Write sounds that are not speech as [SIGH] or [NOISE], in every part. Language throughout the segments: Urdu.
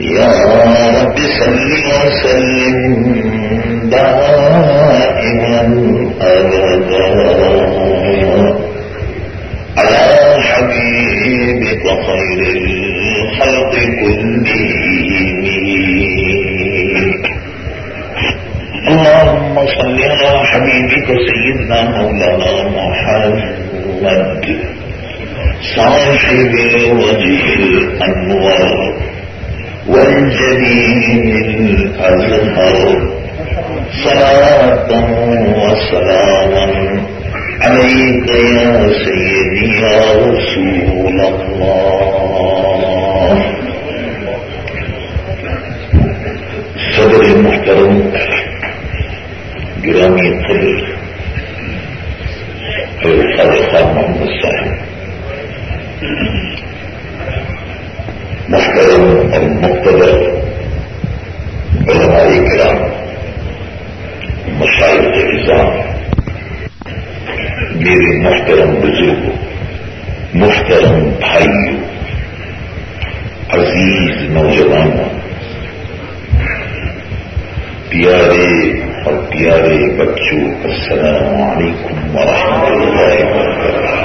يا رب صل وسلم دائما أبدا. على حبيبك خير الخلق كلهم. اللهم صل على حبيبك سيدنا مولانا محمد صاحب وجه الأنوار والجبين الأزهر صلاة وسلاما عليك يا سيدي يا رسول الله صدر المحترم گرامی قدر الخالق محمد صاحب محترم اور مقتدر علماء کرام مشاہد کے نظام میرے محترم بزرگ محترم بھائیوں، عزیز نوجوانوں، پیارے اور پیارے بچوں، السلام علیکم ورحمۃ اللہ وبرکاتہ۔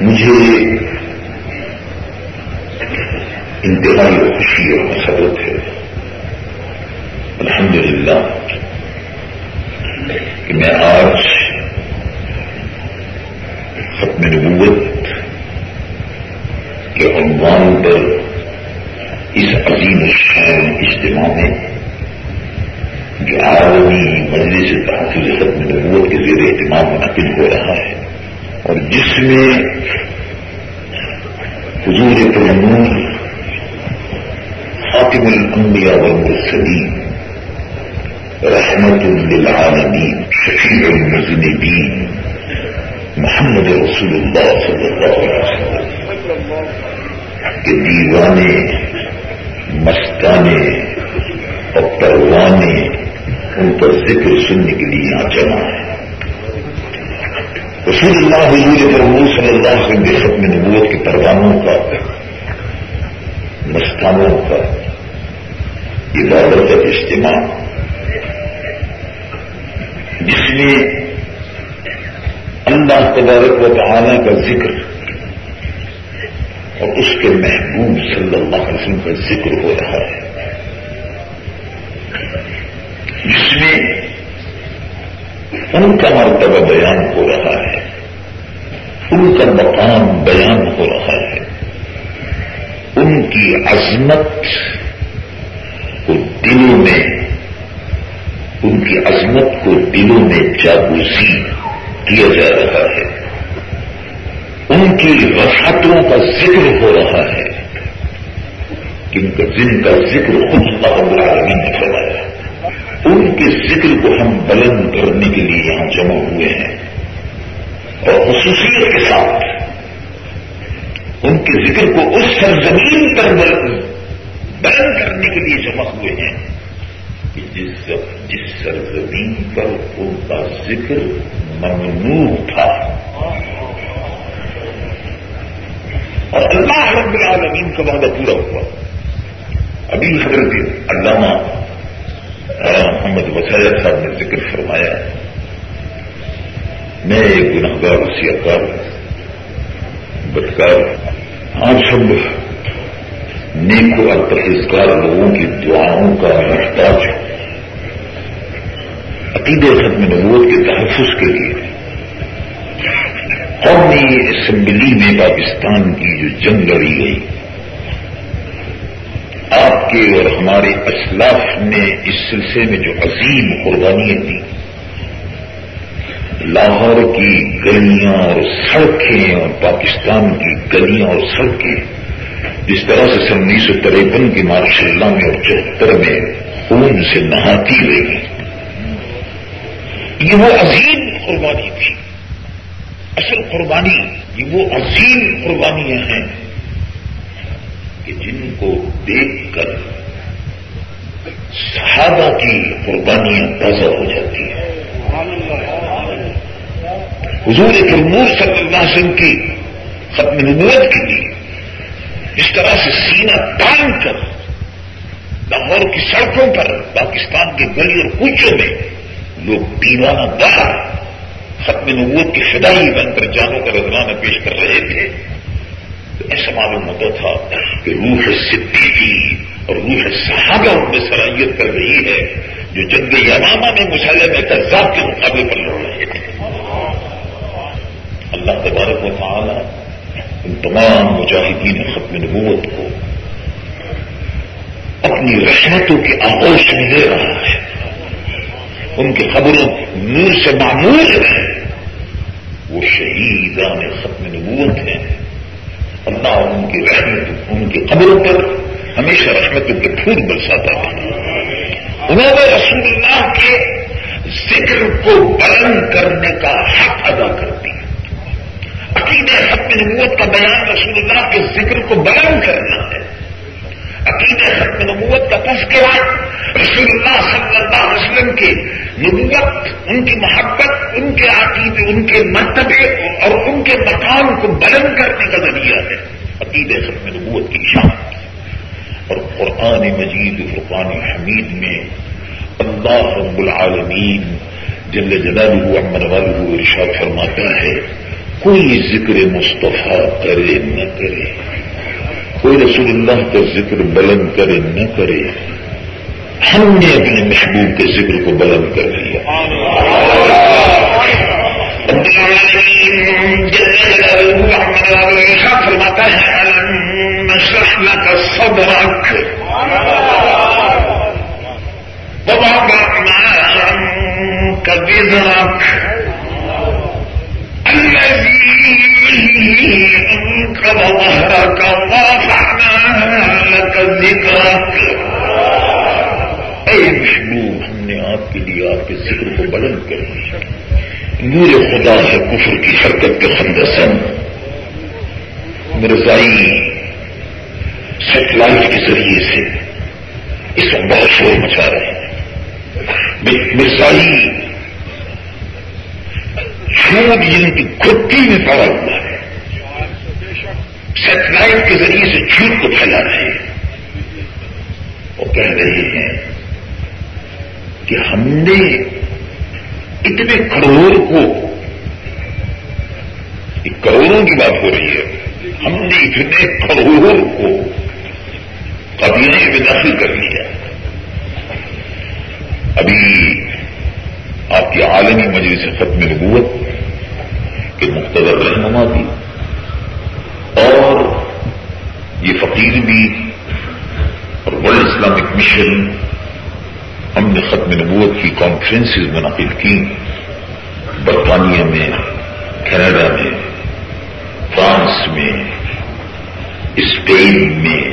مجھے انتہائی خوشی اور جس میں ان کا مرتبہ بیان ہو رہا ہے، ان کا مقام بیان ہو رہا ہے۔ ان کی عظمت کو دلوں میں، ان کی عظمت کو دلوں میں جاگوسی کیا جا رہا ہے۔ ان کی رفاتوں کا ذکر ہو رہا ہے۔ جن کا ذکر خود اللہ العالمین نے فرمایا۔ ان کے ذکر کو ہم بلند کرنے کے لیے یہاں جمع ہوئے ہیں۔ اور خصوصیت کے ساتھ ان کے ذکر کو اس سرزمین پر بلند کرنے کے لیے جمع ہوئے ہیں کہ جس جس سرزمین پر ان کا ذکر ممنوع تھا۔ اور اللہ رب العالمین کا وعدہ پورا ہوا۔ ابھی حضرت علامہ محمد وسیع صاحب نے ذکر فرمایا، میں ایک گناہگار وسیعکار بدکار، آپ سب نیکو اور پرہیزگار لوگوں کی دعاؤں کا محتاج ہوں۔ عقید ختم نبوت کے تحفظ کے لیے قومی اسمبلی میں پاکستان کی جو جنگ لڑی گئی آپ کے اور ہمارے اسلاف نے اس سلسلے میں جو عظیم قربانیاں دی لاہور کی گلیاں اور سڑکیں اور پاکستان کی گلیاں اور سڑکیں، جس طرح سے سن انیس سو تریپن کی مارش اللہ میں اور چوہتر میں خون سے نہاتی رہی یہ وہ عظیم قربانی تھی۔ اصل قربانی، یہ وہ عظیم قربانیاں ہیں۔ کہ جن کو دیکھ کر صحابہ کی قربانیاں تازہ ہو جاتی ہیں۔ حضور فرمور صلی اللہ علیہ وسلم کی ختم نبوت کے لیے اس طرح سے سینہ تان کر لاہور کی سڑکوں پر، پاکستان کے گلی اور کوچوں میں لوگ دیوانہ دار ختم نبوت کی فدائی بن کر جانوں کا رضوانہ پیش کر رہے تھے۔ تو ایسا معلوم ہوتا تھا کہ روح صدیقی اور روح صحابہ ان میں صلاحیت کر رہی ہے، جو جنگ یمامہ میں مسلم میں کذاب کے مقابلے پر لڑ رہے تھے اللہ تبارک و تعالی ان تمام مجاہدین ختم نبوت کو اپنی رحمتوں کے آغوش میں لے رہا ہے۔ ان کی خبروں نور سے معمول ہے۔ وہ شہیدان ختم نبوت ہیں۔ اللہ ان کی رحمت، ان کی قبروں پر ہمیشہ رحمتوں کے پھول برساتا تھا انہوں نے رسول اللہ کے ذکر کو بلند کرنے کا حق ادا کر دیا عقید حق نبوت کا بیان رسول اللہ کے ذکر کو بلند کرنا ہے۔ عقید ختم نبوت کا تذکرہ رسول اللہ صلی اللہ علیہ وسلم کے نبوت، ان کی محبت، ان کے عقیدے، ان کے مرتبے اور ان کے مقام کو بلند کرنے کا ذریعہ ہے عقید ختم نبوت کی شان۔ اور قرآن مجید فرقان حمید میں اللہ رب العالمین جل جلالہ امن والہ ارشاد فرماتا ہے، کوئی ذکر مصطفیٰ کرے نہ کرے۔ کوئی رسول اللہ کا ذکر بلند کرے نہ کرے ہم نے اپنے محبوب کے ذکر کو بلند کر لیا فرماتا ہے کا سب رکھ بابا نور خدا ہے کفر کی حرکت کے خندسن مرزائی سیٹلائٹ کے ذریعے سے اس وقت بہت شور مچا رہے ہیں۔ مرزائی مطلب چھوٹ جن کی کھٹی میں پڑا ہوا ہے سیٹلائٹ کے ذریعے سے جھوٹ کو پھیلا رہے ہیں۔ وہ کہہ رہے ہیں کہ ہم نے اتنے کروڑ کو کروڑوں کی بات ہو رہی ہے۔ ہم نے اتنے کروڑوں کو قبیلے میں داخل کر لیا۔ ابھی آپ کی عالمی مجلس ختم نبوت کے مختلف رہنما بھی اور یہ فقیر بھی اور ورلڈ اسلامک مشن ہم نے ختم نبوت کی کانفرنس منعقد کی۔ برطانیہ میں، کینیڈا میں، فرانس میں، اسپین میں،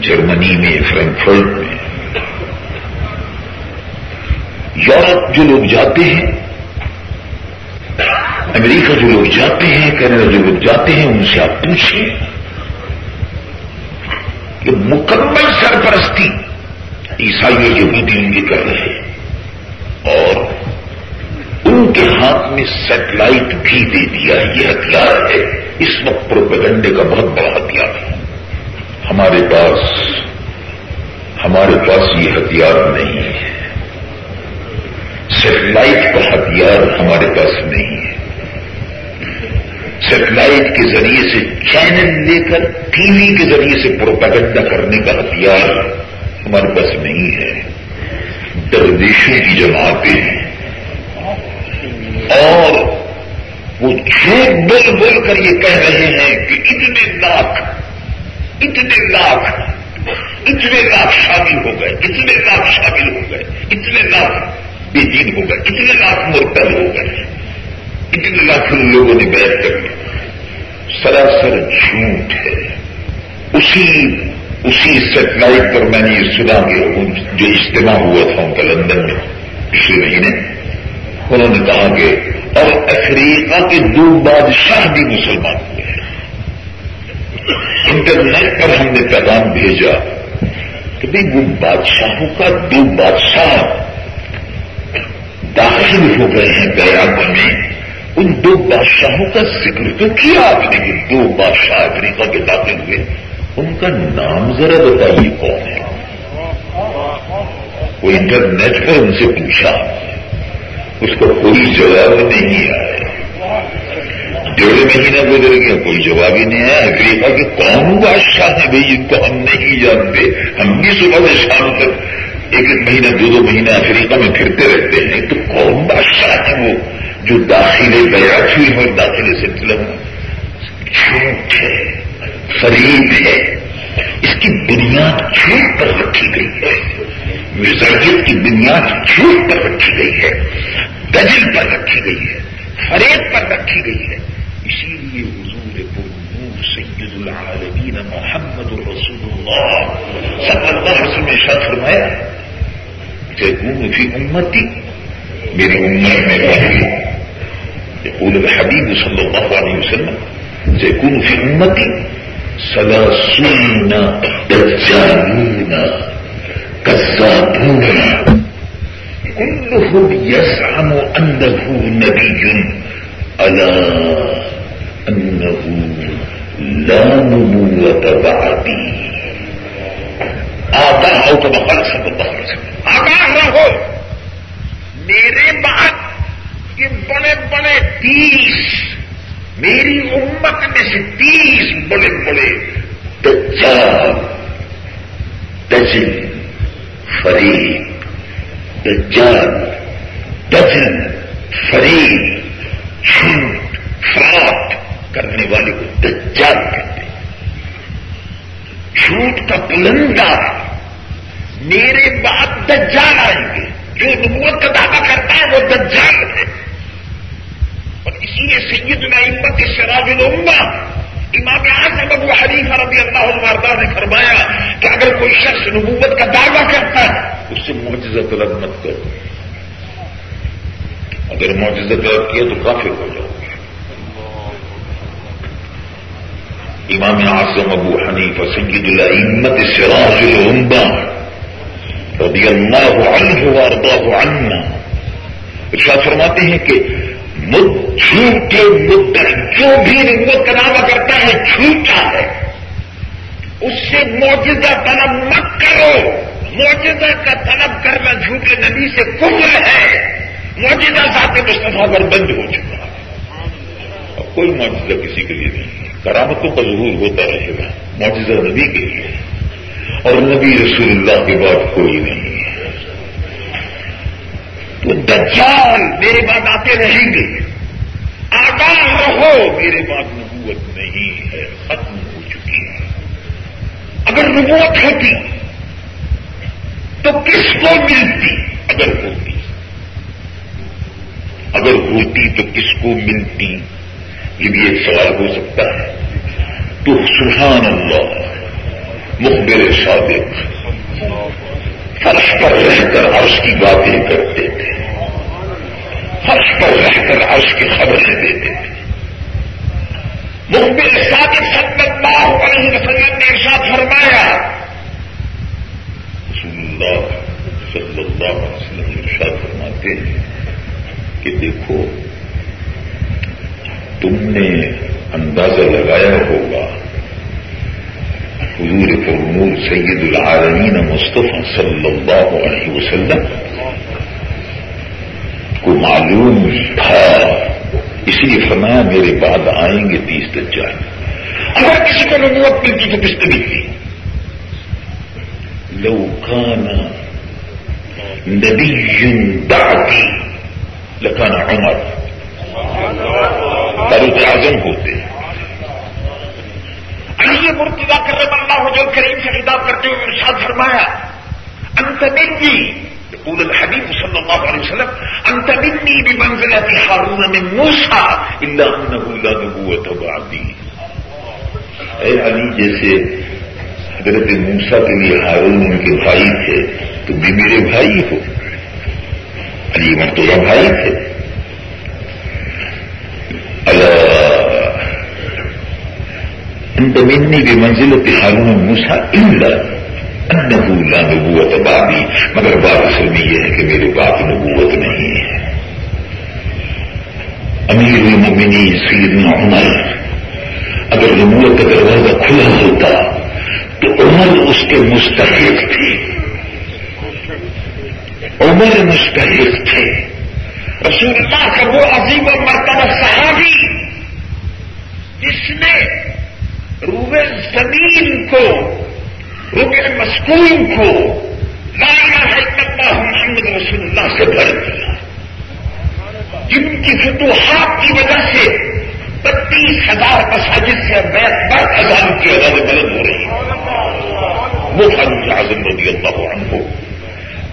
جرمنی میں، فرینکفرٹ میں۔ یورپ جو لوگ جاتے ہیں امریکہ جو لوگ جاتے ہیں کینیڈا جو لوگ جاتے ہیں، ان سے آپ پوچھیں کہ مکمل سرپرستی عیسائیوں یہودی ان کی کر رہے ہیں اور ان کے ہاتھ میں سیٹلائٹ بھی دے دیا یہ ہتھیار ہے۔ اس وقت پروپیگنڈے کا بہت بڑا ہتھیار ہے۔ ہمارے پاس ہمارے پاس یہ ہتھیار نہیں ہے۔ سیٹلائٹ کا ہتھیار ہمارے پاس نہیں ہے۔ سیٹلائٹ کے ذریعے سے چینل لے کر ٹی وی کے ذریعے سے پروپیگنڈا کرنے کا ہتھیار ہمارے پاس نہیں ہے۔ دردیشوں کی جماعتیں ہیں اور وہ جھوٹ بول بول کر یہ کہہ رہے ہیں کہ اتنے لاکھ اتنے لاکھ اتنے لاکھ شامل ہو گئے، اتنے لاکھ شامل ہو گئے، اتنے لاکھ بے دین ہو گئے، اتنے لاکھ مرتب ہو گئے۔ اتنے لاکھ لوگوں نے بیٹھ کر سراسر جھوٹ ہے۔ اسی اسی سیٹلائٹ پر میں نے یہ سنا کہ جو اجتماع ہوا تھا ان کا لندن میں پچھلے مہینے، انہوں نے کہا کہ اور افریقہ کے دو بادشاہ بھی مسلمان ہوئے انٹرنیٹ پر ہم نے پیغام بھیجا کہ بھائی وہ بادشاہوں کا دو بادشاہ داخل ہو گئے ہیں گیا میں۔ ان دو بادشاہوں کا ذکر تو کیا آپ نے؟ دو بادشاہ افریقہ کے داخل ہوئے۔ ان کا نام ذرا بتائیے کون ہے؟ وہ انٹرنیٹ پر ان سے پوچھا۔ اس کو کوئی جواب نہیں آیا۔ ڈیڑھ مہینہ گزر گیا کوئی جواب ہی نہیں آیا۔ افریقہ کے کون بادشاہ ہیں بھائی؟ جن کو ہم نہیں جانتے۔ ہم بھی صبح سے شام تک ایک ایک مہینہ، دو دو مہینہ افریقہ میں پھرتے رہتے ہیں۔ تو کون بادشاہ ہیں وہ؟ جو داخلے بیعت ہوئی ہو داخلے سلسلے میں جھوٹ ہے، فریب ہے۔ اس کی بنیاد جھوٹ پر رکھی گئی ہے۔ مزاحیت کی بنیاد جھوٹ پر رکھی گئی ہے۔ دجل پر رکھی گئی ہے۔ فریب پر رکھی گئی ہے۔ اسی لیے حضور پر سید العالمین محمد الرسول اللہ صلی اللہ علیہ وسلم نے شاہ فرمایا جیکون فی امتی میری امت میں رہی۔ يقول الحبيب صلى الله عليه وسلم سيكون في أمتي ثلاثون دجالون كذابون. كلهم يزعم أنه نبي. ألا أنه لا نبوة بعدي. آباء أو كما قال صلى الله عليه وسلم. آباء بعد. یہ بڑے بڑے تیس، میری امت میں سے تیس بڑے بڑے دجال، دجل فریب دجال، دجل فریب جھوٹ فراڈ کرنے والے کو دجال کہتے ہیں۔ جھوٹ کا بلندا میرے بعد دجال آئیں گے۔ جو نبوت کا دعویٰ کرتا ہے وہ دجال ہے۔ اور اسی لیے سید امت شراج العما امام اعظم ابو حریفہ رضی اللہ عنہ نے فرمایا کہ اگر کوئی شخص نبوت کا دعویٰ کرتا ہے، اس سے معجزہ طلب مت کرو۔ اگر معجزہ طلب کیا تو کافی ہو جاؤ۔ امام اعظم ابو حنیف سید الامت سراج العمدہ رضی اللہ عنہ وارضاہ عنا ارشاد فرماتے ہیں کہ جھوٹے مدر جو بھی نبوت کا دعویٰ کرتا ہے جھوٹا ہے۔ اس سے موجودہ طلب مت کرو۔ موجودہ کا طلب کرنا جھوٹے نبی سے کفر ہے۔ موجودہ ذات مصطفیٰ پر بند ہو چکا ہے۔ کوئی معجزہ کسی کے لیے نہیں کرامتوں کا ظہور ہوتا رہے گا معجزہ نبی کے لیے۔ اور نبی رسول اللہ کے بعد کوئی نہیں۔ دجال میرے بعد آتے رہیں گے۔ آگاہ رہو میرے بعد نبوت نہیں ہے، ختم ہو چکی ہے۔ اگر نبوت ہوتی تو کس کو ملتی؟ اگر ہوتی۔ اگر ہوتی تو کس کو ملتی؟ یہ بھی ایک سوال ہو سکتا ہے۔ تو سبحان اللہ، مخبر صادق، فرش پر رہ کر عرش کی باتیں کرتے تھے۔ فرش پر رہ کر عرش کی خبریں دیتے تھے مخبر صادق صلی اللہ علیہ وسلم نے ارشاد فرمایا، رسول اللہ صلی اللہ علیہ وسلم ارشاد فرماتے ہیں کہ دیکھو، تم نے اندازہ لگایا ہوگا، حضور فرمور سید العالمین مصطفیٰ صلی اللہ علیہ وسلم کو معلوم تھا۔ اس لیے فرمایا میرے بعد آئیں گے تیس دجال اگر کسی کو نبوت ملتی تو کس طریقے ملتی لوکانا نبی دعتی لکانا عمر۔ فاروق اعظم ہوتے۔ علی مرتبہ کرم اللہ جو کریم سے خطاب کرتے ہوئے ارشاد فرمایا، انت منی يقول الحبيب صلى الله عليه وسلم أنت مني بمنزلة هارون من موسى إلا أنه لا نبوة بعدي. اے علی جیسے حضرت موسا کے لیے ہارون ان کے بھائی تھے تو بھی میرے بھائی ہو۔ علی بھائی تھے أنت منی بھی منزل ہارون موسا انہو لا نبوت بابی مگر بات اصل میں یہ ہے کہ میرے باپ نبوت نہیں ہے۔ امیر المومنین سیدنا عمر، اگر نبوت کا دروازہ کھلا ہوتا کہ عمر اس کے مستحق تھے عمر مستحق تھے۔ رسول اللہ کا وہ عظیم و مرتبہ صحابی جس نے روبے زمین کو روبے مسکون کو لا الہ الا اللہ محمد رسول اللہ سے بھر دیا۔ جن کی فتوحات کی وجہ سے بتیس ہزار مساجد سے بڑھ ہزار کی آزاد بلند ہو رہی ہے۔ وہ فاروق اعظم رضی اللہ عنہ،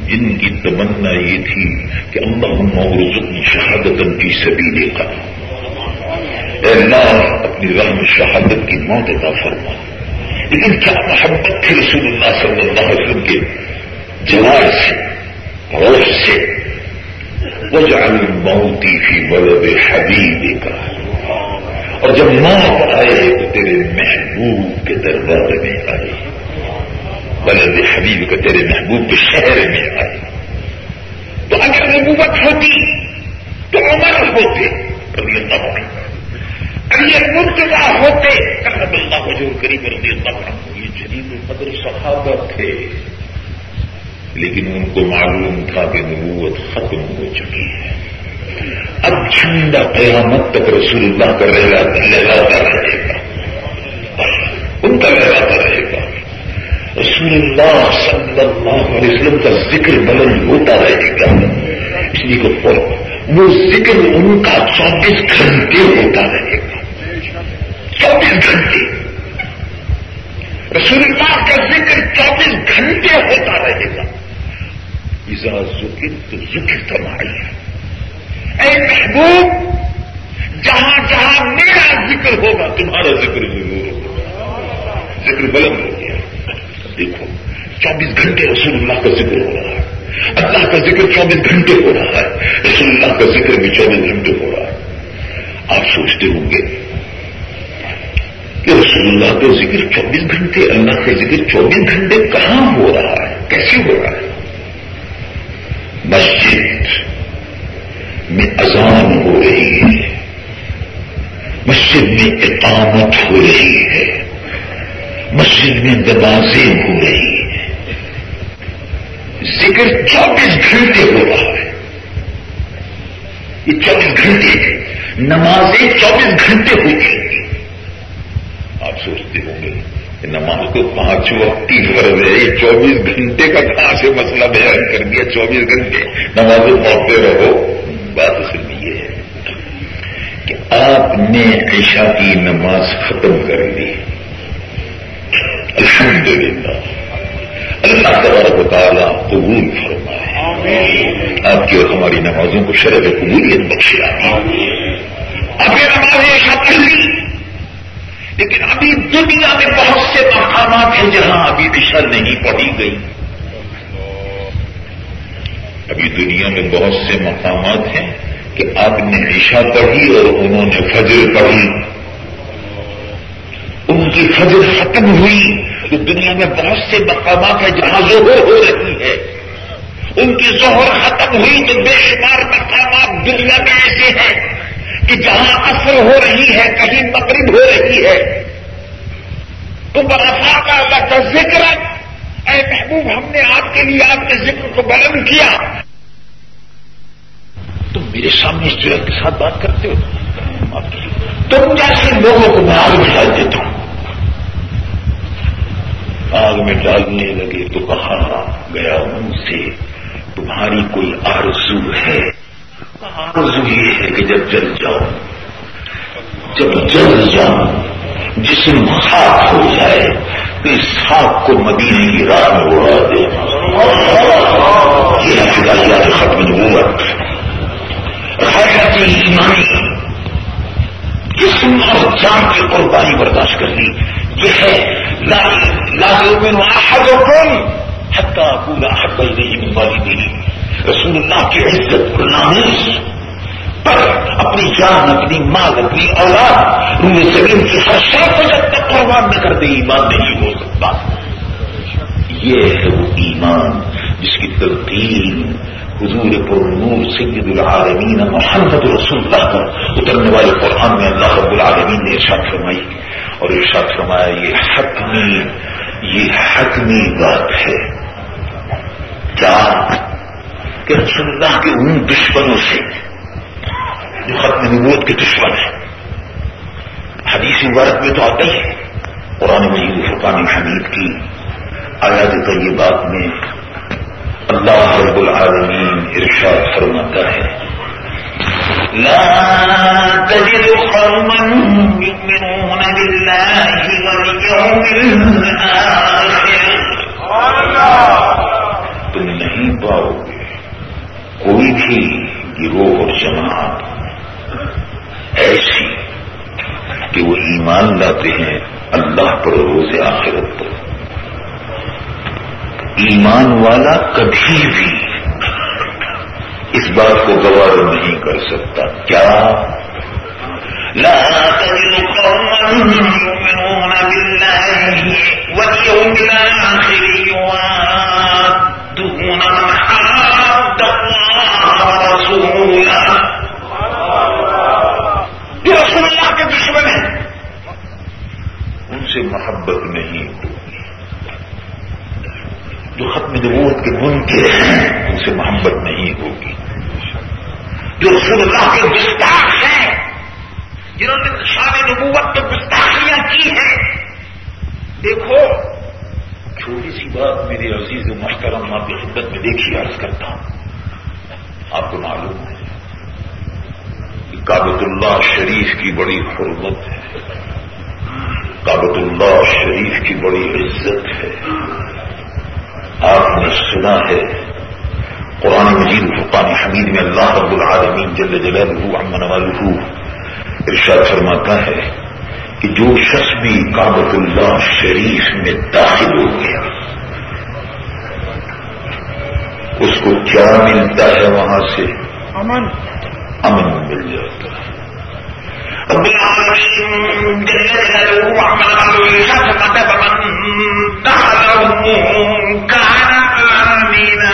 جن کی تمنا یہ تھی کہ اللہ مورزق شہادت کی سبھی لے کر اللہ، اپنی رحم شہادت کی موت عطا فرما۔ لیکن کیا محبت تھی رسول اللہ صلی اللہ علیہ وسلم کے جواب سے روش سے وجعل موتی فی بلد حبیب کا اور جب موت آئے تو تیرے محبوب کے دربار میں آئے بلد حبیب کا تیرے محبوب کے شہر میں آئے تو اگر نبوت ہوتی تو عمر ہوتے یہ مرتبہ ہوتے۔ کرب اللہ حضور کریم رضی اللہ عنہ یہ جلیل قدر صحابہ تھے۔ لیکن ان کو معلوم تھا کہ نبوت ختم ہو چکی ہے۔ اب جھنڈا قیامت تک رسول اللہ کا لہراتا رہے گا۔ ان کا لہراتا رہے گا۔ رسول اللہ صلی اللہ علیہ وسلم کا ذکر بلند ہوتا رہے گا۔ اس لیے وہ ذکر ان کا چوبیس گھنٹے ہوتا رہے گا۔ چوبیس گھنٹے۔ رسول اللہ کا ذکر چوبیس گھنٹے ہوتا رہے گا۔ ذکر تو ذکر تمہاری ہے اے محبوب، جہاں جہاں میرا ذکر ہوگا، تمہارا ذکر ضرور ہوگا۔ ذکر بلند ہو گیا۔ دیکھو، چوبیس گھنٹے رسول اللہ کا ذکر ہو رہا ہے۔ اللہ کا ذکر چوبیس گھنٹے ہو رہا ہے۔ رسول اللہ کا ذکر بھی چوبیس گھنٹے ہو رہا ہے۔ آپ سوچتے ہوں گے کہ رسول اللہ کا ذکر چوبیس گھنٹے، اللہ کا ذکر چوبیس گھنٹے کہاں ہو رہا ہے؟ کیسے ہو رہا ہے؟ مسجد میں اذان ہو رہی ہے۔ مسجد میں اقامت ہو رہی ہے۔ مسجد میں نمازیں ہو رہی ہیں۔ ذکر چوبیس گھنٹے ہو رہا ہے۔ یہ چوبیس گھنٹے نمازیں چوبیس گھنٹے ہو گئی آپ سوچتے ہوں گے نماز کو پانچ وقت فرض ہے یہ چوبیس گھنٹے کا کہاں سے مسئلہ بیان کر دیا چوبیس گھنٹے؟ نماز پڑھتے رہو۔ بات اصل یہ ہے کہ آپ نے عشاء کی نماز ختم کر دی۔ الحمد للہ اللہ تبارک تعالیٰ قبول فرمائے۔ آپ کی اور ہماری نمازوں کو شرح قبولیت بخشی آپ نے نمازیں عشاء پڑھ لی۔ لیکن ابھی دنیا میں بہت سے مقامات ہیں جہاں ابھی دشا نہیں پڑھی گئی۔ ابھی دنیا میں بہت سے مقامات ہیں کہ آپ نے عشا پڑھی اور انہوں نے فجر پڑھی۔ ان کی فجر ختم ہوئی۔ تو دنیا میں بہت سے مقامات ہیں جہاں ظہر ہو رہی ہے۔ ان کی ظہر ختم ہوئی تو بے شمار مقامات دنیا میں ایسے ہیں۔ کہ جہاں اثر ہو رہی ہے، کہیں مغرب ہو رہی ہے۔ تو برفا کا اللہ کا ذکر اے محبوب، ہم نے آپ کے لیے آپ کے ذکر کو بلند کیا۔ تم میرے سامنے اس طرح کے ساتھ بات کرتے ہو۔ تم جیسے لوگوں کو میں آگ میں ڈال دیتا ہوں۔ آگ میں ڈالنے لگے تو کہاں گیا ان سے، تمہاری کوئی آرزو ہے؟ آرزو یہ ہے کہ جب جل جاؤ، جب جل جاؤ، جسم خاک ہو جائے، تو اس خاک کو مدینے کی راہ میں اڑا دے۔ یہ فضائیات ختم نبوت۔ حیرت ایمانی جسم اور جان کی قربانی برداشت کر لی یہ ہے لازم احد کون حتہ پورا حق نہیں والی نہیں رسول اللہ کی عزت ناموس، پر اپنی جان، اپنی مال، اپنی اولاد روح زمین کی ہر شاپ کو جب تک قربان نہ کر دے، ایمان نہیں ہو سکتا۔ یہ ہے وہ ایمان جس کی تلقین حضور پر نور سید العالمین محمد رسول اللہ پر اترنے والے قرآن میں اللہ رب العالمین نے ارشاد فرمائی۔ اور ارشاد فرمایا، یہ حتمی یہ حتمی بات ہے۔ کیا کہ رسول اللہ کے ان دشمنوں سے جو ختم نبوت کے دشمن ہیں۔ حدیث مبارک میں تو آتا ہی ہے۔ قرآن مجید فرقان حمید کی آیات طیبات میں اللہ رب العالمین ارشاد فرماتا ہے۔ لا تجد قوما يؤمنون بالله واليوم الآخر۔ تم نہیں پاؤ گے۔ کوئی بھی گروہ اور جماعت ایسی کہ وہ ایمان لاتے ہیں اللہ پر روز آخرت پر۔ ایمان والا کبھی بھی اس بات کو گوار نہیں کر سکتا۔ کیا؟ لا تجد قوما يؤمنون بالله واليوم الآخر يوادون من کی بڑی حرمت ہے۔ کابت اللہ شریف کی بڑی عزت ہے۔ آپ نے سنا ہے قرآن مجید فقان حمید میں اللہ رب العالمین جل جلالہ امن والہ ارشاد فرماتا ہے کہ جو شخص بھی کابت اللہ شریف میں داخل ہو گیا اس کو کیا ملتا ہے وہاں سے؟ امن۔ امن مل جاتا ہے۔ ربنا من جلاله وعمل شفقة من دخله كان آمنا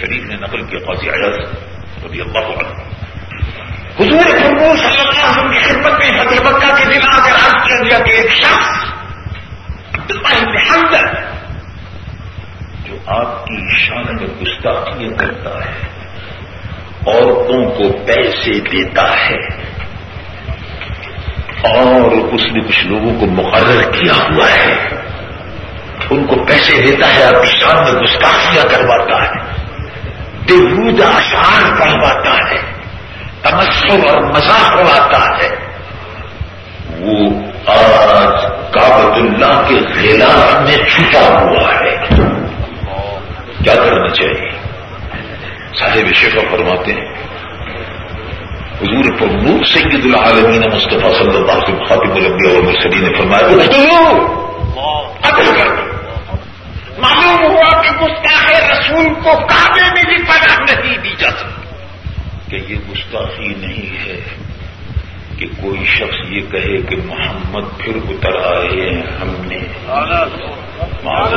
شریف نے نقل کیا، قاضی عیاض رضی اللہ عنہ۔ حضور فرمو صلی اللہ علیہ وسلم کی خدمت میں فتح مکہ کے دن آ کر عرض کیا گیا کہ ایک شخص عبداللہ بن حمد جو آپ کی شان میں گستاخیاں کرتا ہے، عورتوں کو پیسے دیتا ہے اور اس نے کچھ لوگوں کو مقرر کیا ہوا ہے۔ ان کو پیسے دیتا ہے، آپ کی شان میں گستاخیاں کرواتا ہے۔ بےحود اشعار پڑھواتا ہے تمسر اور مزاق کرواتا ہے۔ وہ آج کابت اللہ کے خلاف میں چھپا ہوا ہے۔ کیا کرنا چاہیے؟ صاحب شفا فرماتے ہیں، حضور پر نور سید العالمین مصطفیٰ صلی اللہ علیہ وسلم خاطب الانبیاء اور مرسلین نے فرمایا قتل کر دو۔ معلوم ہوا کہ گستاخ رسول کو کعبے میں بھی پناہ نہیں دی جا سکتی۔ کہ یہ گستاخی نہیں ہے کہ کوئی شخص یہ کہے کہ محمد پھر اتر آئے ہیں ہم نے۔ معاذ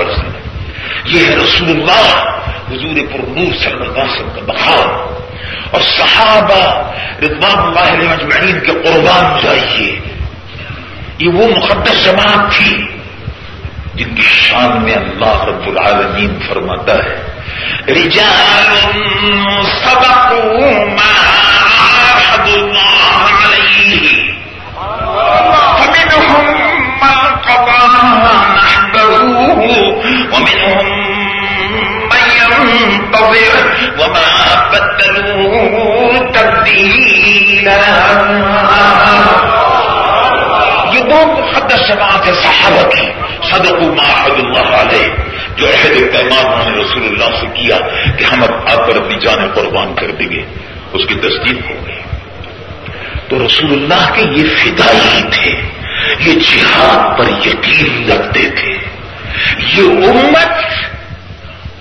علیہ وسلم یہ ہے رسول اللہ، حضور پر نور صلی اللہ علیہ وسلم کا بخار۔ اور صحابہ رضوان اللہ علیہ مجمعین کے قربان جائیے۔ یہ وہ مقدس جماعت تھی جن کی شان میں اللہ رب العالمین فرماتا ہے۔ رجال ما عاهد الله عليه۔ فمنهم من قضى نحبه ومنهم من ينتظر وما بدلوا تبديلا یہ وہ مقدس جماعت ہے صحابہ کی صدقوا ما عهد الله عليه جو عہد پیمان انہوں نے رسول اللہ سے کیا کہ ہم اب آپ پر اپنی جانیں قربان کر دیں گے، اس کی تصدیق ہو گئی۔ تو رسول اللہ کے یہ فدائی تھے، یہ جہاد پر یقین رکھتے تھے۔ یہ امت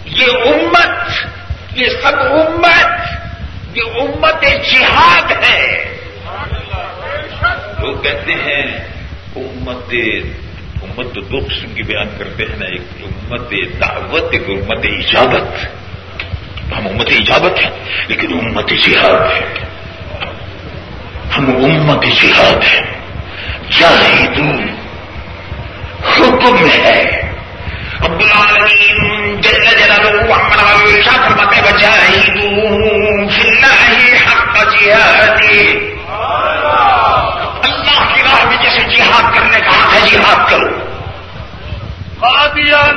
یہ امت، یہ سب امت، یہ امت جہاد ہے۔ لوگ کہتے ہیں، امت امت تو دو قسم کی بیان کرتے ہیں نا، ایک امت دعوت، ایک امت اجابت۔ ہم امت اجابت ہیں، لیکن امت جہاد ہے۔ ہم امت جہاد ہیں۔ جاہدون، حکم ہے۔ العالمین جل جلالہ فرماتے فی اللہ حق جہادی اللہ کی راہ میں جیسے جہاد کرنے کا حق ہے جہاد کرو۔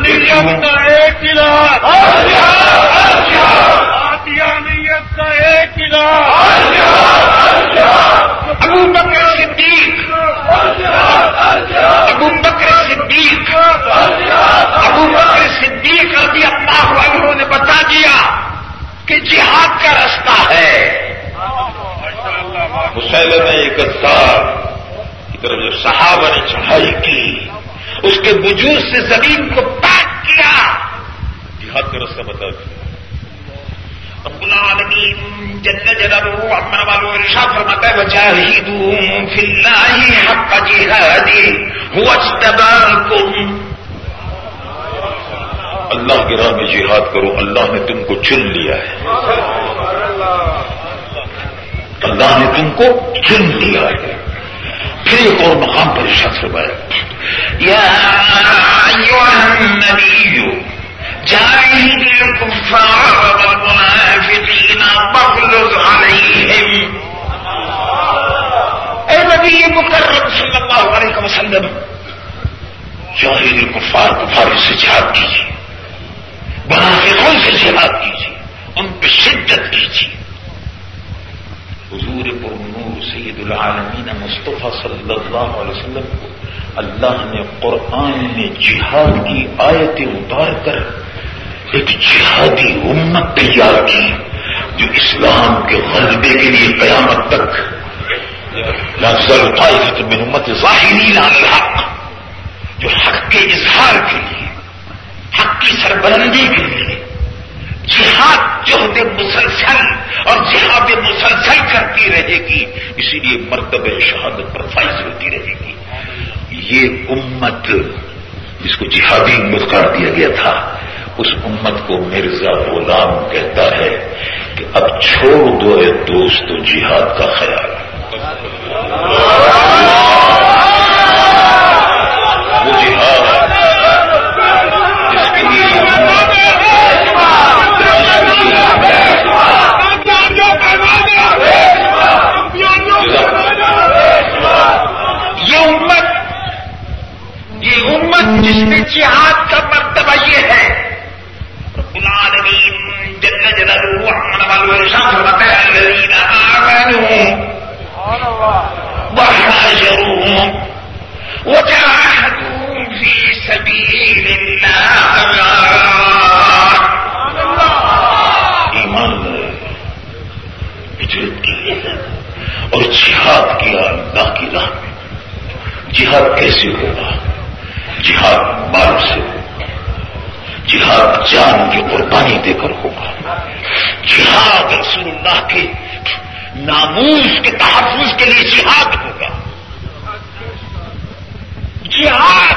نیت کا ایک علاج نیت کا ایک علاج ابو بکر صدیق۔ ابو بکر صدیق، ابو بکر صدیق رضی اللہ عنہ نے بتا دیا کہ جہاد کا راستہ ہے۔ حسین نے ایک کی طرف جو صحابہ نے چڑھائی کی، اس کے وجود سے زمین کو پیک کیا۔ جہاد کا راستہ بتا دیا جل جلالہ اپنا والو ارشاد فرماتا ہے وجاہدوا فی اللہ حق جہادی هو اجتباکم اللہ کی راہ میں جہاد کرو، اللہ نے تم کو چن لیا ہے۔ اللہ نے تم کو چن لیا ہے۔ پھر ایک اور مقام پر ارشاد فرمایا يا أيها النبي جاهد الكفار والمنافقين واغلظ عليهم اے نبی مکرم صلی اللہ علیہ وسلم جاہد الکفار کفار سے جہاد کیجیے منافقوں سے جہاد کیجیے ان پہ شدت کیجیے حضور پر نور سید العالمین مصطفیٰ صلی اللہ علیہ وسلم کو اللہ نے قرآن میں جہاد کی آیتیں اتار کر ایک جہادی امت تیار کی جو اسلام کے غلبے کے لیے قیامت تک لفظ امت ظاہری الحق، جو حق کے اظہار کے لیے، حق کی سربلندی کے لیے جہاد جہد مسلسل اور جہاد مسلسل کرتی رہے گی، اسی لیے مرتبہ شہادت پر فائز ہوتی رہے گی۔ یہ امت جس کو جہادی امت کر دیا گیا تھا، اس امت کو مرزا غلام کہتا ہے کہ اب چھوڑ دو اے دوست جہاد کا خیال وہ جہاد جس کے یہ امت یہ امت جس میں جہاد کا مرتبہ یہ ہے، رب العالمین جل جلالہ احمد والرشاد فرماتا ہے آمنوا وحاجروا وجاهدوا في سبيل الله ایمان ہجرت کی اور جہاد کیا، اللہ کی راہ میں جہاد کیسے ہوگا؟ جہاد مال سے۔ ہوگا جہاد جان کی قربانی دے کر ہوگا۔ جہاد رسول اللہ کے ناموس کے تحفظ کے لیے جہاد ہوگا۔ جہاد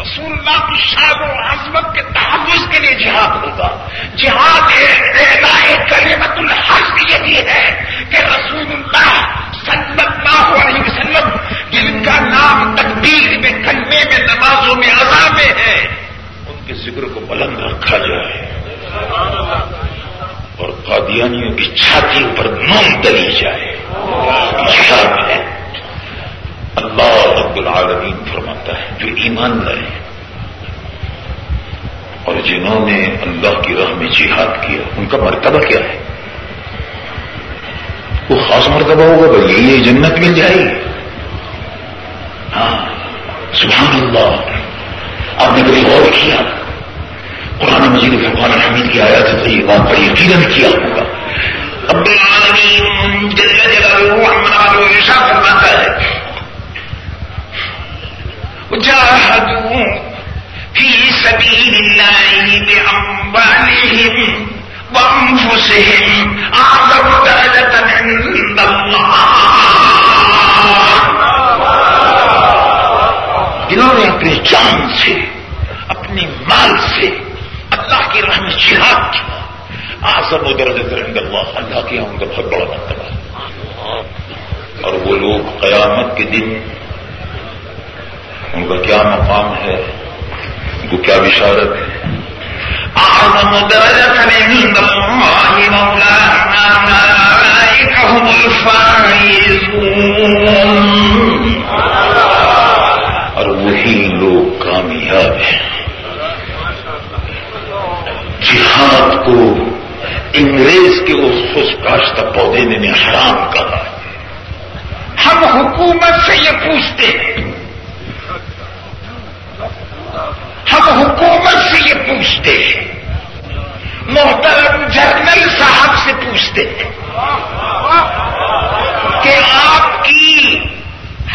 رسول اللہ کی شاد و عظمت کے تحفظ کے لیے جہاد ہوگا۔ جہاد کلیمت الحق یہ بھی ہے کہ رسول اللہ صلی اللہ علیہ وسلم جن کا نام تقدیر میں، کلمے میں، نمازوں میں ادا میں ہے، ان کے ذکر کو بلند رکھا جائے۔ اور قادیانیوں کی چھاتیوں پر نون دلی جائے۔ جہاد ہے، اللہ رب العالمین فرماتا ہے، جو ایمان لائے۔ اور جنہوں نے اللہ کی راہ میں جہاد کیا، ان کا مرتبہ کیا ہے؟ وہ خاص مرتبہ ہوگا، بھائی یہ جنت مل جائے گی۔ سبحان اللہ. آپ نے کبھی غور کیا؟ قرآن مجید فرقان حمید کی آیا تھا یہ بات پر یقیناً کیا ہوگا؟ اب جگہ فرماتا ہے جاهدوا بأموالهم وأنفسهم أعظم درجة عند الله جنہوں نے اپنی جان سے، اپنی مال سے اللہ کی راہ میں جہاد کیا آزم و درجت عند اللہ اللہ کے یہاں ان کا بہت بڑا مرتبہ۔ اور وہ لوگ قیامت کے دن، ان کا کیا مقام ہے؟ ان کو کیا بشارت ہے؟ اور کتاب ہے جہاد کو انگریز کے اس خوش کاشتہ پودے نے حرام کہا ہم حکومت سے یہ پوچھتے ہیں۔ ہم حکومت سے یہ پوچھتے ہیں محترم جنرل صاحب سے پوچھتے ہیں کہ آپ کی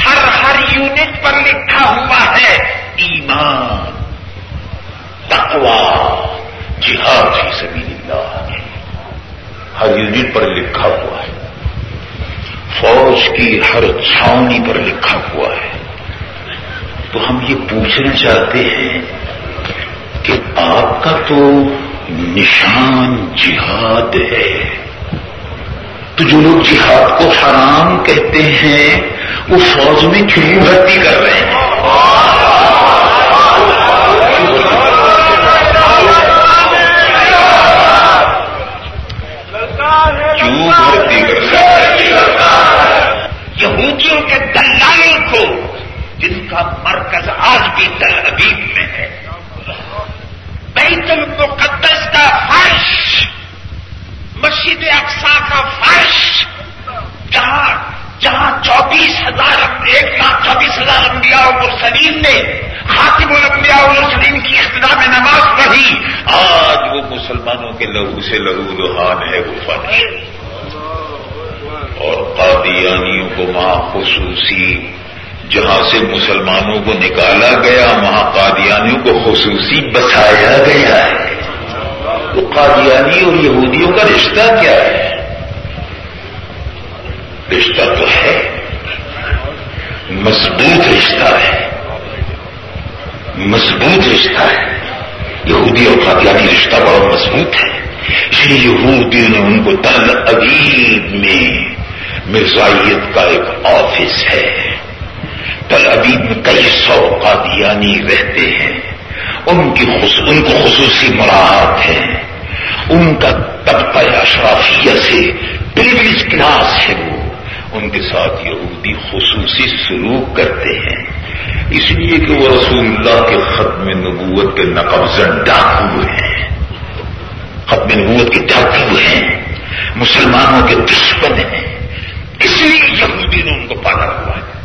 ہر ہر یونٹ پر لکھا ہوا ہے ایمان تقوا جہاد فی سبیل اللہ ہر یونٹ پر لکھا ہوا ہے فوج کی ہر چھاونی پر لکھا ہوا ہے۔ تو ہم یہ پوچھنا چاہتے ہیں کہ آپ کا تو نشان جہاد ہے۔ تو جو لوگ جہاد کو حرام کہتے ہیں، وہ فوج میں کیوں بھرتی کر رہے ہیں۔ کے دلالوں کو جن کا مرکز آج بھی تل ابیب میں ہے۔ بیت المقدس کا فرش، مسجد اقسا کا فرش، جہاں جہاں چوبیس ہزار ایک لاکھ چوبیس ہزار انبیاء اور نے، خاتم الانبیاء اور کی اقتدا میں نماز پڑھی۔ آج وہ مسلمانوں کے لہو سے لہو لوہان ہے، وہ فرش۔ اور قادیانیوں کو ماں خصوصی جہاں سے مسلمانوں کو نکالا گیا، وہاں قادیانیوں کو خصوصی بسایا گیا ہے۔ تو قادیانی اور یہودیوں کا رشتہ کیا ہے؟ رشتہ تو ہے۔ مضبوط رشتہ ہے۔ مضبوط رشتہ ہے۔ یہودی اور قادیانی رشتہ بڑا مضبوط ہے۔ اس لیے یہودی نے ان کو تل ابیب میں مرزائیت کا ایک آفس ہے۔ تل ابیب میں کئی سو قادیانی رہتے ہیں۔ ان کی ان کو خصوصی مراحت ہے ان کا طبقہ اشرافیہ سے پریویج کلاس ہے وہ۔ ان کے ساتھ یہودی خصوصی سلوک کرتے ہیں۔ اس لیے کہ وہ رسول اللہ کے ختم نبوت کے نقبزن ڈاکو ہیں۔ ختم نبوت کے ڈاکو ہیں۔ مسلمانوں کے دشمن ہیں۔ اس لیے یہودی نے ان کو پالا ہوا ہے؟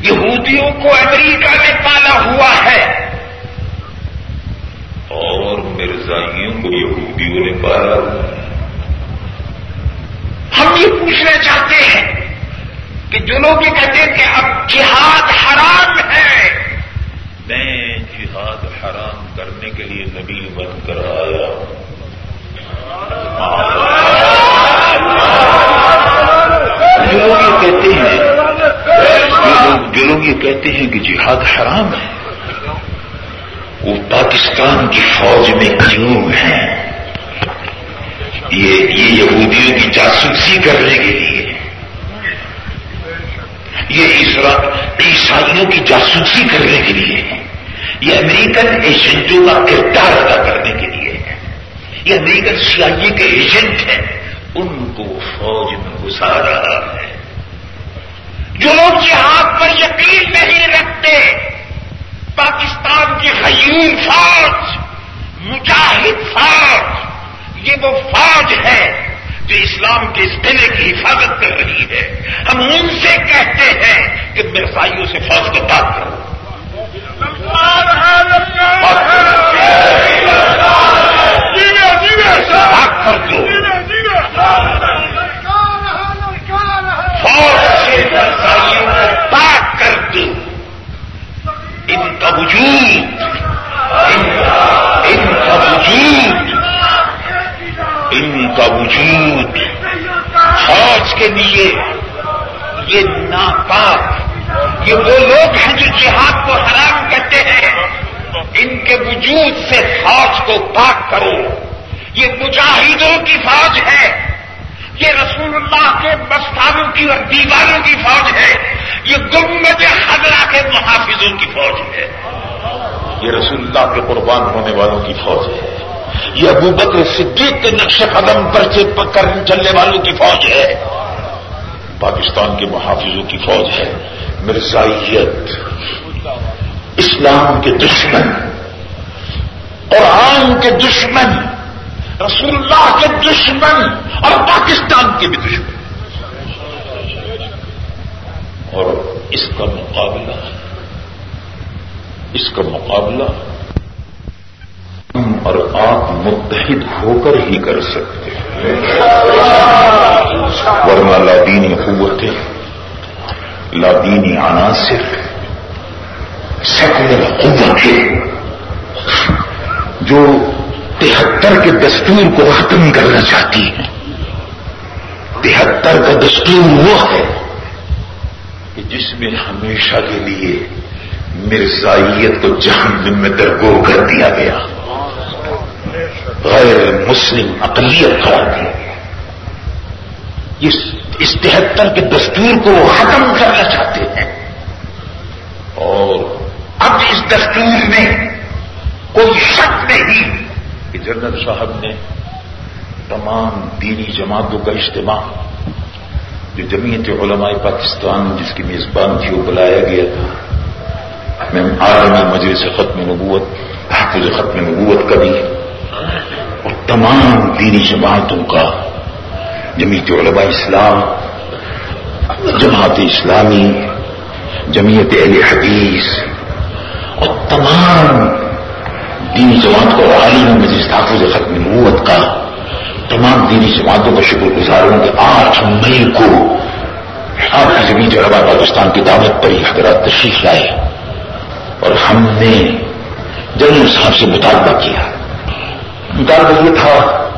یہودیوں کو امریکہ نے پالا ہوا ہے۔ اور مرزائیوں کو یہودیوں نے پالا ہوا ہے۔ ہم یہ پوچھنا چاہتے ہیں کہ جو لوگ یہ کہتے ہیں کہ اب جہاد حرام ہے، میں جہاد حرام کرنے کے لیے نبی بن کر آیا۔ لوگ یہ کہتے ہیں کہ جہاد حرام ہے۔ وہ پاکستان کی فوج میں کیوں ہیں؟ یہ یہودیوں کی جاسوسی کرنے کے لیے۔ یہ عیسائیوں کی جاسوسی کرنے کے لیے۔ یہ امریکن ایجنٹوں کا کردار ادا کرنے کے لیے۔ یہ امریکن سیاحی کے ایجنٹ ہیں۔ ان کو فوج میں گھسا رہا ہے جو لوگ جہاد پر یقین نہیں رکھتے پاکستان کی حیون فوج مجاہد فوج یہ وہ فوج ہے جو اسلام کے اس قلعے کی حفاظت کر رہی ہے ہم ان سے کہتے ہیں کہ مرسائیوں سے فوج کو بات کرو کر دو فوج سے کو پاک کر دو۔ ان کا وجود، ان کا وجود، ان کا وجود۔ فوج کے لیے یہ ناپاک، یہ وہ لوگ ہیں جو جہاد کو حرام کہتے ہیں۔ ان کے وجود سے فوج کو پاک کرو۔ یہ مجاہدوں کی فوج ہے۔ یہ رسول اللہ کے بستانوں کی اور دیواروں کی فوج ہے، یہ گمبد خدرہ کے محافظوں کی فوج ہے۔ یہ رسول اللہ کے قربان ہونے والوں کی فوج ہے۔ یہ ابو بکر صدیق کے نقش قدم پر چلنے والوں کی فوج ہے۔ پاکستان کے محافظوں کی فوج ہے۔ مرزائیت، اسلام کے دشمن، قرآن کے دشمن رسول اللہ کے دشمن اور پاکستان کے بھی دشمن. اور اس کا مقابلہ، اس کا مقابلہ ہم اور آپ متحد ہو کر ہی کر سکتے ہیں۔ ورنہ لادینی قوتیں لادینی عناصر، سیکولر قوتیں جو تہتر کے دستور کو ختم کرنا چاہتی ہیں تہتر کا دستور وہ ہے کہ جس میں ہمیشہ کے لیے مرزائیت کو جہنم میں درگو کر دیا گیا۔ غیر مسلم اقلیت قرار دیا گیا اس تہتر کے دستور کو وہ ختم کرنا چاہتے ہیں۔ اور اب اس دستور میں کوئی شک جنرل صاحب نے تمام دینی جماعتوں کا اجتماع جو جمعیت علماء پاکستان جس کی میزبان تھی وہ بلایا گیا تھا۔ میں عالمی مجلس ختم نبوت، تحفظ ختم نبوت کا بھی اور تمام دینی جماعتوں کا، جمعیت علماء اسلام، جماعت اسلامی، جمعیت اہل حدیث اور تمام دینی جماعت کو عالمی مجلس تحفظ ختم نبوت کا تمام دینی جماعتوں کا شکر گزار ہوں کہ آٹھ مئی کو آپ کی زمین جو پاکستان کی دعوت پر ہی حضرات تشریف لائے اور ہم نے جنرل صاحب سے مطالبہ کیا۔ مطالبہ یہ تھا،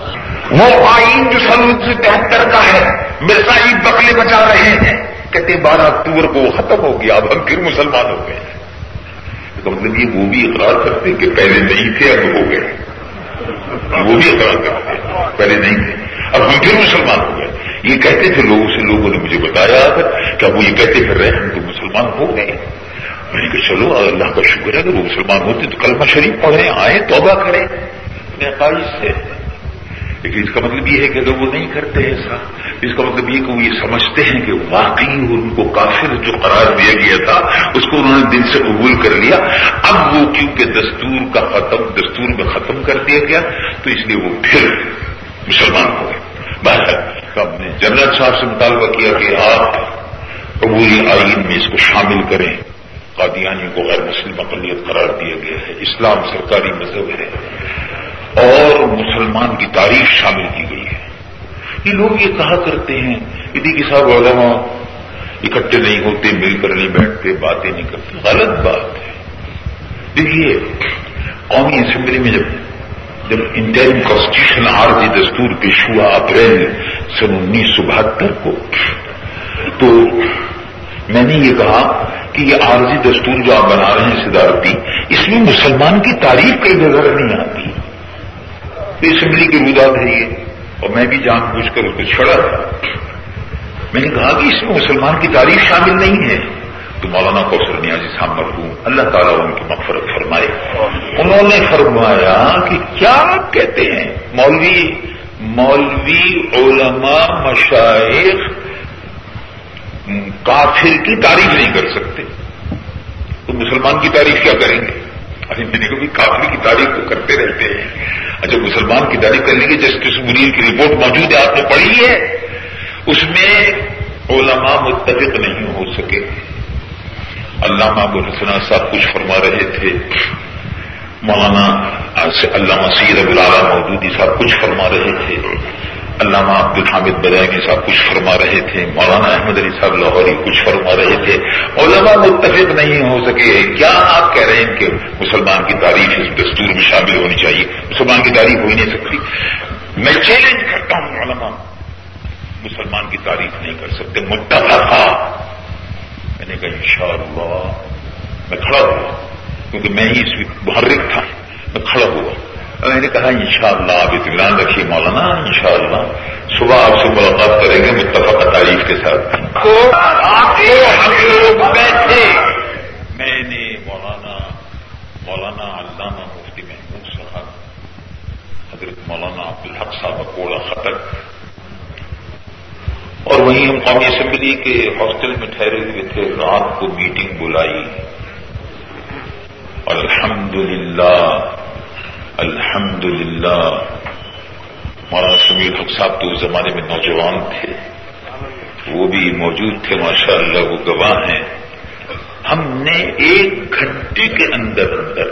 وہ آئین جو سن سے تہتر کا ہے مرزائی بکلے بچا رہے ہیں۔ کہتے بارہ اکتوبر کو وہ ختم ہو گیا، اب ہم پھر مسلمان ہو گئے کا مطلب یہ وہ بھی اقرار کرتے کہ پہلے نہیں تھے، اب ہو گئے۔ وہ بھی اقرار کرتے پہلے نہیں تھے۔ اب ہم پھر مسلمان ہو گئے۔ یہ کہتے تھے لوگوں سے، لوگوں نے مجھے بتایا کہ اب وہ یہ کہتے پھر رہے ہم تو مسلمان ہو گئے۔ میں نے کہا، چلو، اللہ کا شکر ہے، اگر وہ مسلمان ہوتے تو کلمہ شریف پڑھیں آئے توبہ کریں۔ قائد سے۔ لیکن اس کا مطلب یہ ہے کہ اگر وہ نہیں کرتے ایسا، اس کا مطلب یہ کہ وہ یہ سمجھتے ہیں کہ واقعی ان کو کافر جو قرار دیا گیا تھا، اس کو انہوں نے دل سے قبول کر لیا۔ اب وہ کیونکہ دستور کا ختم، دستور میں ختم کر دیا گیا، تو اس لیے وہ پھر مسلمان ہو گئے۔ بہت ہم نے جنرل صاحب سے مطالبہ کیا کہ آپ قبولی آئین میں اس کو شامل کریں۔ قادیانی کو غیر مسلم اقلیت قرار دیا گیا ہے۔ اسلام سرکاری مذہب ہے۔ اور مسلمان کی تاریخ شامل کی گئی ہے۔ یہ لوگ یہ کہا کرتے ہیں یدی کہ صاحب علماء اکٹھے نہیں ہوتے، مل کر نہیں بیٹھتے، باتیں نہیں کرتے۔ غلط بات ہے۔ دیکھیے، قومی اسمبلی میں جب جب انٹرم کانسٹیٹیوشن عارضی دستور پیش ہوا اپریل سن انیس سو بہتر کو، تو میں نے یہ کہا کہ یہ عارضی دستور جو آپ بنا رہے ہیں صدارتی، اس میں مسلمان کی تعریف کئی نظر نہیں آتی۔ اسمبلی کی رودات ہے یہ اور میں بھی جان بوجھ کر اس کو چھڑا تھا۔ میں نے کہا کہ اس میں مسلمان کی تعریف شامل نہیں ہے۔ تو مولانا کوثر نیازی جی صاحب مرحوم، اللہ تعالیٰ ان کی مغفرت فرمائے۔ انہوں نے فرمایا کہ کیا کہتے ہیں؟ مولوی مولوی علماء مشائق کافر کی تعریف نہیں کر سکتے۔ تو مسلمان کی تعریف کیا کریں گے؟ ابھی میں نے کبھی کافر کی تعریف تو کرتے رہتے ہیں۔ اچھا مسلمان کی تعریف کر لیجیے جسٹس منیر کی رپورٹ موجود ہے، آپ نے پڑھی ہے؟ اس میں علماء متفق نہیں ہو سکے۔ علامہ ابو الحسن صاحب کچھ فرما رہے تھے۔ مولانا علامہ سید ابو مودودی صاحب کچھ فرما رہے تھے۔ علامہ عبد الحامد بدائنی صاحب کچھ فرما رہے تھے، مولانا احمد علی صاحب لاہوری کچھ فرما رہے تھے۔ علماء متفق نہیں ہو سکے، کیا آپ کہہ رہے ہیں کہ مسلمان کی تاریخ اس دستور میں شامل ہونی چاہیے؟ مسلمان کی تاریخ ہو ہی نہیں سکتی۔ میں چیلنج کرتا ہوں علماء، مسلمان کی تعریف نہیں کر سکتے۔ متفقہ۔ میں نے کہا، انشاءاللہ، میں کھڑا ہوا کیونکہ میں ہی اس محرک تھا۔ میں کھڑا ہوا میں نے کہا انشاءاللہ آپ اطمینان رکھیے مولانا انشاءاللہ۔ صبح آپ سے ملاقات کریں گے متفق تعریف کے ساتھ۔ بیٹھے۔ میں نے مولانا مولانا علامہ مفتی محمود صاحب حضرت مولانا عبدالحق صاحب کوڑا خطر اور وہیں ہم قومی اسمبلی کے ہاسٹل میں ٹھہرے ہوئے تھے رات کو میٹنگ بلائی۔ اور الحمد للہ الحمد للہ مولانا سمیر حق صاحب تو اس زمانے میں نوجوان تھے۔ وہ بھی موجود تھے ماشاء اللہ وہ گواہ ہیں۔ ہم نے ایک گھنٹے کے اندر اندر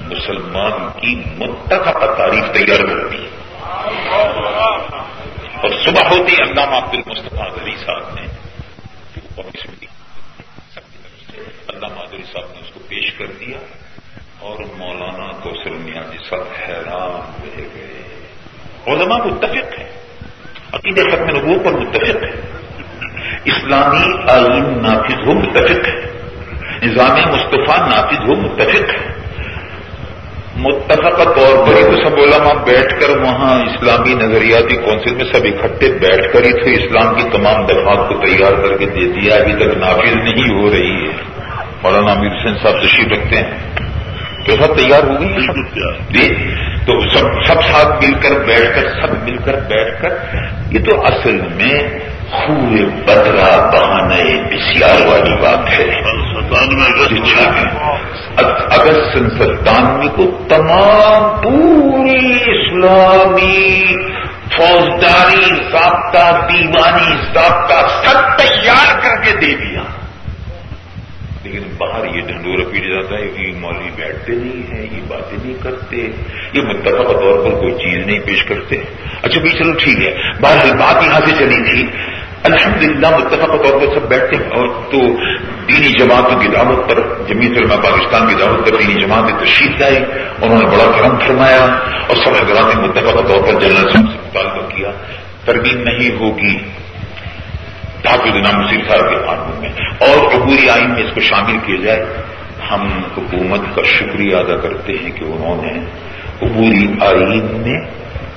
مسلمان کی منتخب تعریف تیار کر دی۔ اور صبح ہوتی علامہ عبد المصطفیٰ غلی صاحب نے علامہ عدری صاحب نے اس کو پیش کر دیا۔ اور مولانا کوسر نیازی جی صاحب حیران رہ گئے علماء متفق ہے عقید ختم نبوت پر متفق ہے اسلامی آئین نافذ ہو متفق ہے نظام مصطفیٰ نافذ ہو متفق ہے متفق طور پر ہی تو سب علماء بیٹھ کر وہاں اسلامی نظریاتی کونسل میں سب اکٹھے بیٹھ کر ہی تو اسلام کی تمام دفعات کو تیار کر کے دے دیا۔ ابھی تک نافذ نہیں ہو رہی ہے۔ مولانا امیر حسین صاحب تشریف رکھتے ہیں۔ تو سب تیار ہو گئی [LAUGHS] تو سب سب ساتھ مل کر بیٹھ کر سب مل کر بیٹھ کر یہ تو اصل میں خوب بدرا بہانے بسیار والی بات ہے۔ اگست سن ستانوے کو تمام پوری اسلامی فوجداری ضابطہ دیوانی ضابطہ سب تیار کر کے دے دیا۔ لیکن باہر یہ ڈھنڈورا پیٹ جاتا ہے کہ مولوی بیٹھتے نہیں ہیں، یہ باتیں نہیں کرتے۔ یہ متفق طور پر کوئی چیز نہیں پیش کرتے۔ اچھا بھی چلو ٹھیک ہے۔ باہر بات یہاں سے چلی تھی۔ الحمد للہ طور پر سب بیٹھتے ہیں اور تو دینی جماعتوں کی دعوت پر جمیت علماء پاکستان کی دعوت پر دینی جماعت نے تشریف لائی انہوں نے بڑا کرم فرمایا اور سب حضرات نے متفق طور پر جنرل صاحب سے مطالبہ کیا۔ ترمیم نہیں ہوگی۔ ڈاکٹر جناب مصیر صاحب کے قانون میں۔ اور عبوری آئین میں اس کو شامل کیا جائے۔ ہم حکومت کا شکریہ ادا کرتے ہیں کہ انہوں نے عبوری آئین میں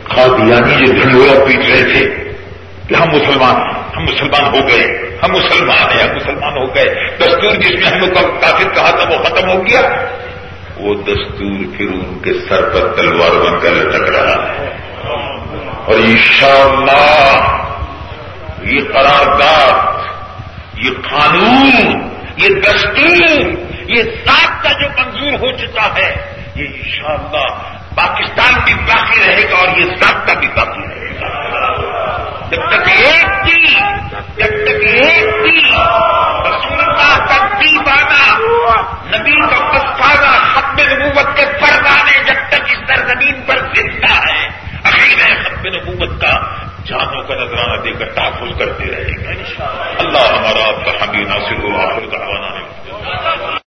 قادیانی جو ڈھنڈورا پیٹ رہے تھے کہ ہم مسلمان ہیں، ہم مسلمان ہو گئے، ہم مسلمان ہیں، ہم مسلمان ہو گئے۔ دستور جس میں ہم لوگ کافر کہا تھا وہ ختم ہو گیا۔ وہ دستور پھر ان کے سر پر تلوار بن کر لٹک رہا ہے۔ اور انشاءاللہ یہ قرارداد یہ قانون، یہ دستور، یہ ساتھ کا جو منظور ہو چکا ہے، یہ انشاءاللہ پاکستان بھی باقی رہے گا اور یہ ساتھ کا بھی باقی رہے گا۔ جب تک ایک تھی جب تک ایک تھی رسول اللہ کا دل آنا نبی کا پسپانا ختم نبوت کے فرزانے جب تک اس سرزمین پر زندہ ہے عقید ہے ختم نبوت کا جانوں کا نظرانہ دے کر تحفظ کرتے رہیں گے اللہ ہمارا آپ کا حمید ناصر اللہ